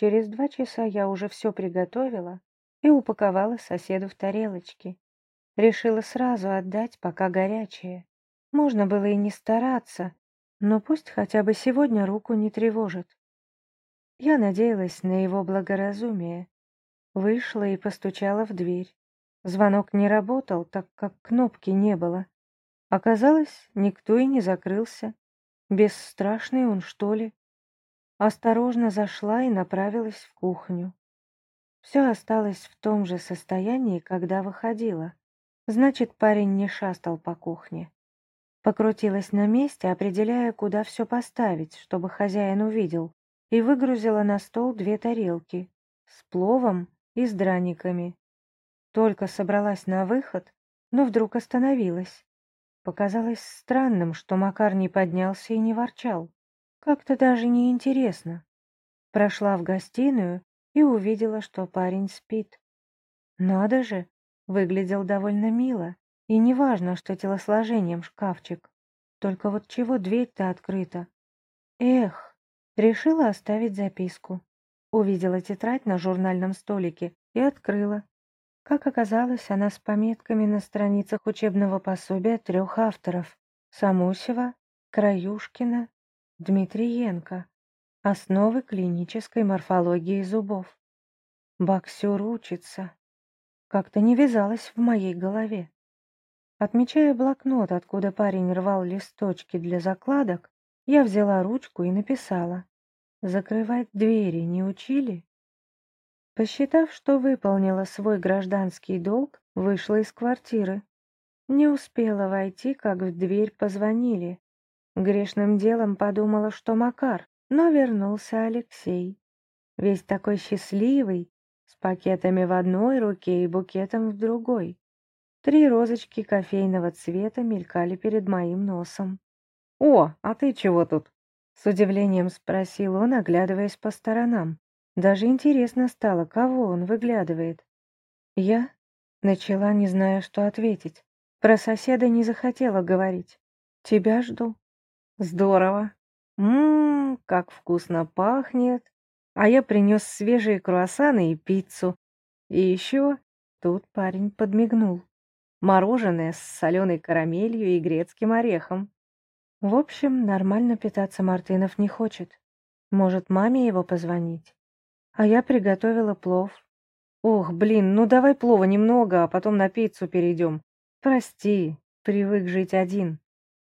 Через два часа я уже все приготовила и упаковала соседу в тарелочки. Решила сразу отдать, пока горячее. Можно было и не стараться, но пусть хотя бы сегодня руку не тревожит. Я надеялась на его благоразумие. Вышла и постучала в дверь. Звонок не работал, так как кнопки не было. Оказалось, никто и не закрылся. Бесстрашный он, что ли? Осторожно зашла и направилась в кухню. Все осталось в том же состоянии, когда выходила. Значит, парень не шастал по кухне. Покрутилась на месте, определяя, куда все поставить, чтобы хозяин увидел, и выгрузила на стол две тарелки с пловом и с драниками. Только собралась на выход, но вдруг остановилась. Показалось странным, что Макар не поднялся и не ворчал. Как-то даже неинтересно. Прошла в гостиную и увидела, что парень спит. Надо же, выглядел довольно мило, и неважно, что телосложением шкафчик. Только вот чего дверь-то открыта? Эх, решила оставить записку. Увидела тетрадь на журнальном столике и открыла. Как оказалось, она с пометками на страницах учебного пособия трех авторов — Самусева, Краюшкина Дмитриенко. Основы клинической морфологии зубов. Боксер учится. Как-то не вязалось в моей голове. Отмечая блокнот, откуда парень рвал листочки для закладок, я взяла ручку и написала. «Закрывать двери не учили?» Посчитав, что выполнила свой гражданский долг, вышла из квартиры. Не успела войти, как в дверь позвонили. Грешным делом подумала, что Макар, но вернулся Алексей. Весь такой счастливый, с пакетами в одной руке и букетом в другой. Три розочки кофейного цвета мелькали перед моим носом. «О, а ты чего тут?» С удивлением спросил он, оглядываясь по сторонам. Даже интересно стало, кого он выглядывает. Я начала, не зная, что ответить. Про соседа не захотела говорить. «Тебя жду», Здорово. Ммм, как вкусно пахнет. А я принес свежие круассаны и пиццу. И еще тут парень подмигнул. Мороженое с соленой карамелью и грецким орехом. В общем, нормально питаться Мартынов не хочет. Может, маме его позвонить? А я приготовила плов. Ох, блин, ну давай плова немного, а потом на пиццу перейдем. Прости, привык жить один.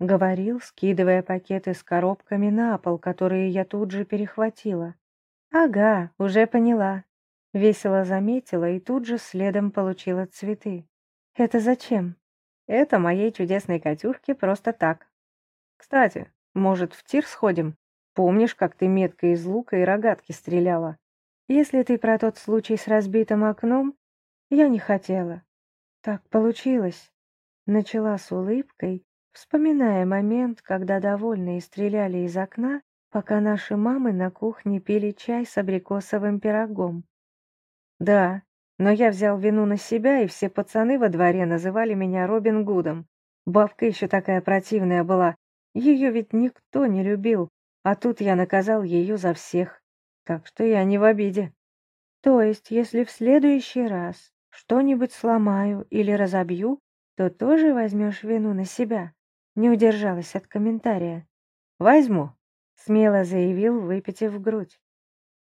Говорил, скидывая пакеты с коробками на пол, которые я тут же перехватила. «Ага, уже поняла». Весело заметила и тут же следом получила цветы. «Это зачем?» «Это моей чудесной Катюшке просто так. Кстати, может, в тир сходим? Помнишь, как ты метко из лука и рогатки стреляла? Если ты про тот случай с разбитым окном, я не хотела. Так получилось». Начала с улыбкой, вспоминая момент, когда довольные стреляли из окна, пока наши мамы на кухне пили чай с абрикосовым пирогом. Да, но я взял вину на себя, и все пацаны во дворе называли меня Робин Гудом. Бабка еще такая противная была, ее ведь никто не любил, а тут я наказал ее за всех, так что я не в обиде. То есть, если в следующий раз что-нибудь сломаю или разобью, то тоже возьмешь вину на себя? Не удержалась от комментария. «Возьму», — смело заявил, выпитив грудь.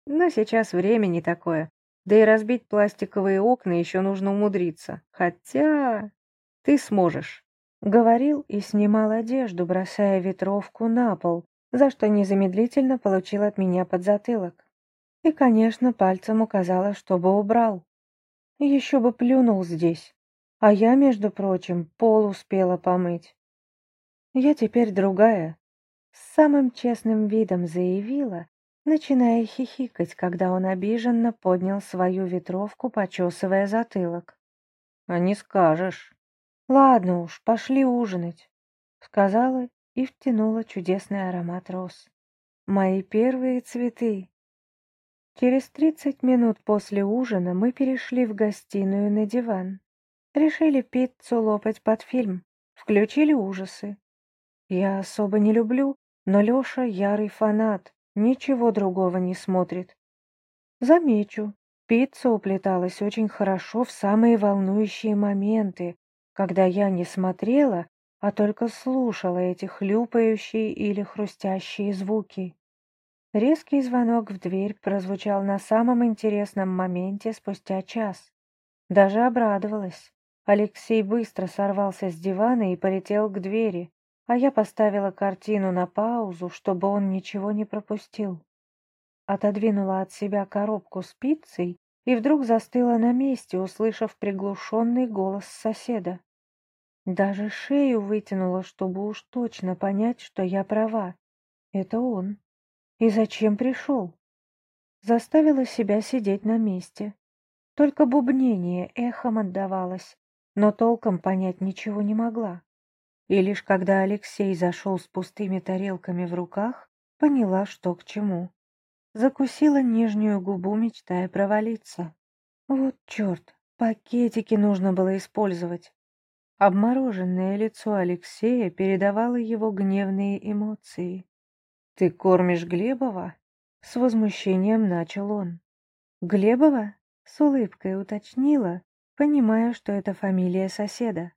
«Но сейчас время не такое. Да и разбить пластиковые окна еще нужно умудриться. Хотя ты сможешь», — говорил и снимал одежду, бросая ветровку на пол, за что незамедлительно получил от меня подзатылок. И, конечно, пальцем указала, чтобы убрал. Еще бы плюнул здесь. А я, между прочим, пол успела помыть. Я теперь другая, с самым честным видом заявила, начиная хихикать, когда он обиженно поднял свою ветровку, почесывая затылок. «А не скажешь». «Ладно уж, пошли ужинать», — сказала и втянула чудесный аромат роз. «Мои первые цветы». Через тридцать минут после ужина мы перешли в гостиную на диван. Решили пиццу лопать под фильм, включили ужасы. Я особо не люблю, но Лёша ярый фанат, ничего другого не смотрит. Замечу, пицца уплеталась очень хорошо в самые волнующие моменты, когда я не смотрела, а только слушала эти хлюпающие или хрустящие звуки. Резкий звонок в дверь прозвучал на самом интересном моменте спустя час. Даже обрадовалась. Алексей быстро сорвался с дивана и полетел к двери, а я поставила картину на паузу, чтобы он ничего не пропустил. Отодвинула от себя коробку с пиццей и вдруг застыла на месте, услышав приглушенный голос соседа. Даже шею вытянула, чтобы уж точно понять, что я права. Это он. И зачем пришел? Заставила себя сидеть на месте. Только бубнение эхом отдавалось, но толком понять ничего не могла. И лишь когда Алексей зашел с пустыми тарелками в руках, поняла, что к чему. Закусила нижнюю губу, мечтая провалиться. Вот черт, пакетики нужно было использовать. Обмороженное лицо Алексея передавало его гневные эмоции. «Ты кормишь Глебова?» С возмущением начал он. «Глебова?» — с улыбкой уточнила, понимая, что это фамилия соседа.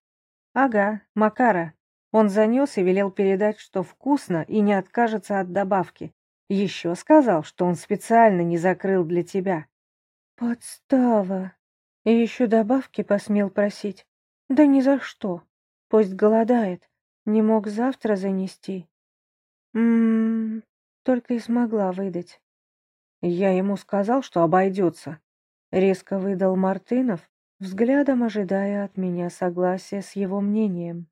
«Ага, Макара. Он занес и велел передать, что вкусно и не откажется от добавки. Еще сказал, что он специально не закрыл для тебя». «Подстава!» И еще добавки посмел просить. Да ни за что. Пусть голодает. Не мог завтра занести. Ммм, только и смогла выдать. Я ему сказал, что обойдется. Резко выдал Мартынов, взглядом ожидая от меня согласия с его мнением.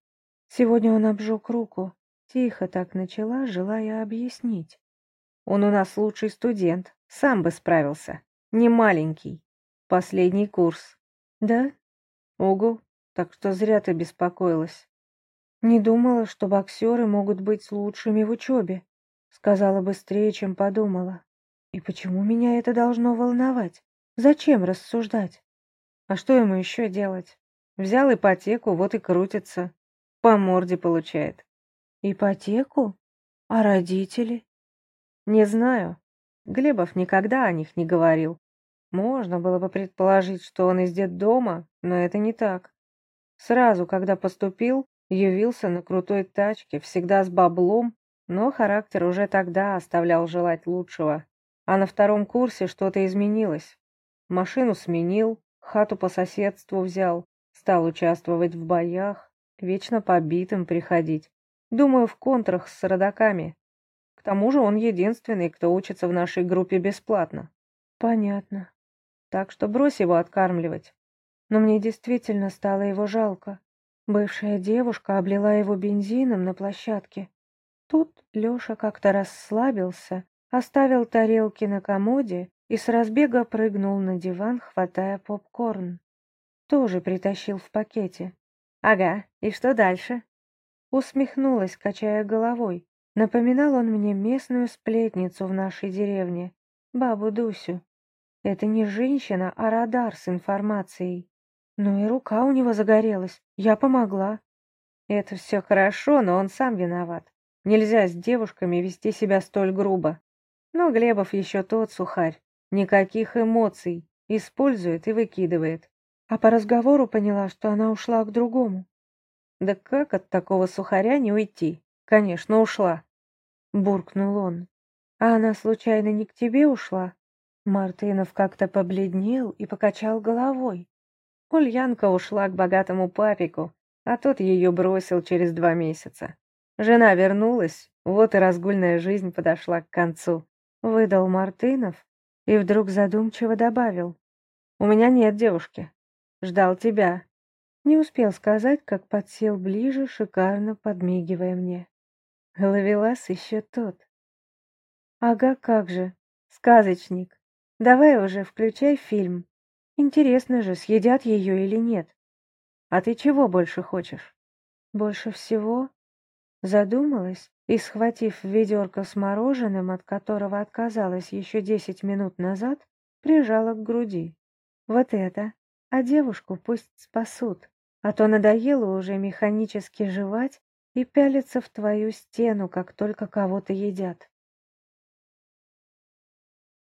Сегодня он обжег руку. Тихо так начала, желая объяснить. Он у нас лучший студент, сам бы справился. Не маленький. Последний курс. Да? Угу. Так что зря ты беспокоилась. Не думала, что боксеры могут быть лучшими в учебе. Сказала быстрее, чем подумала. И почему меня это должно волновать? Зачем рассуждать? А что ему еще делать? Взял ипотеку, вот и крутится. По морде получает. Ипотеку? А родители? Не знаю. Глебов никогда о них не говорил. Можно было бы предположить, что он из детдома, но это не так. Сразу, когда поступил, явился на крутой тачке, всегда с баблом, но характер уже тогда оставлял желать лучшего. А на втором курсе что-то изменилось. Машину сменил, хату по соседству взял, стал участвовать в боях, вечно побитым приходить. Думаю, в контрах с родаками. К тому же он единственный, кто учится в нашей группе бесплатно. Понятно. Так что брось его откармливать но мне действительно стало его жалко. Бывшая девушка облила его бензином на площадке. Тут Леша как-то расслабился, оставил тарелки на комоде и с разбега прыгнул на диван, хватая попкорн. Тоже притащил в пакете. «Ага, и что дальше?» Усмехнулась, качая головой. Напоминал он мне местную сплетницу в нашей деревне, бабу Дусю. Это не женщина, а радар с информацией. Ну и рука у него загорелась. Я помогла. Это все хорошо, но он сам виноват. Нельзя с девушками вести себя столь грубо. Но Глебов еще тот сухарь. Никаких эмоций. Использует и выкидывает. А по разговору поняла, что она ушла к другому. Да как от такого сухаря не уйти? Конечно, ушла. Буркнул он. А она случайно не к тебе ушла? Мартынов как-то побледнел и покачал головой. Ульянка ушла к богатому папику, а тот ее бросил через два месяца. Жена вернулась, вот и разгульная жизнь подошла к концу. Выдал Мартынов и вдруг задумчиво добавил. «У меня нет девушки. Ждал тебя». Не успел сказать, как подсел ближе, шикарно подмигивая мне. Ловелас еще тот. «Ага, как же. Сказочник. Давай уже включай фильм». Интересно же, съедят ее или нет. А ты чего больше хочешь? Больше всего? Задумалась и, схватив ведерко с мороженым, от которого отказалась еще десять минут назад, прижала к груди. Вот это. А девушку пусть спасут, а то надоело уже механически жевать и пялиться в твою стену, как только кого-то едят.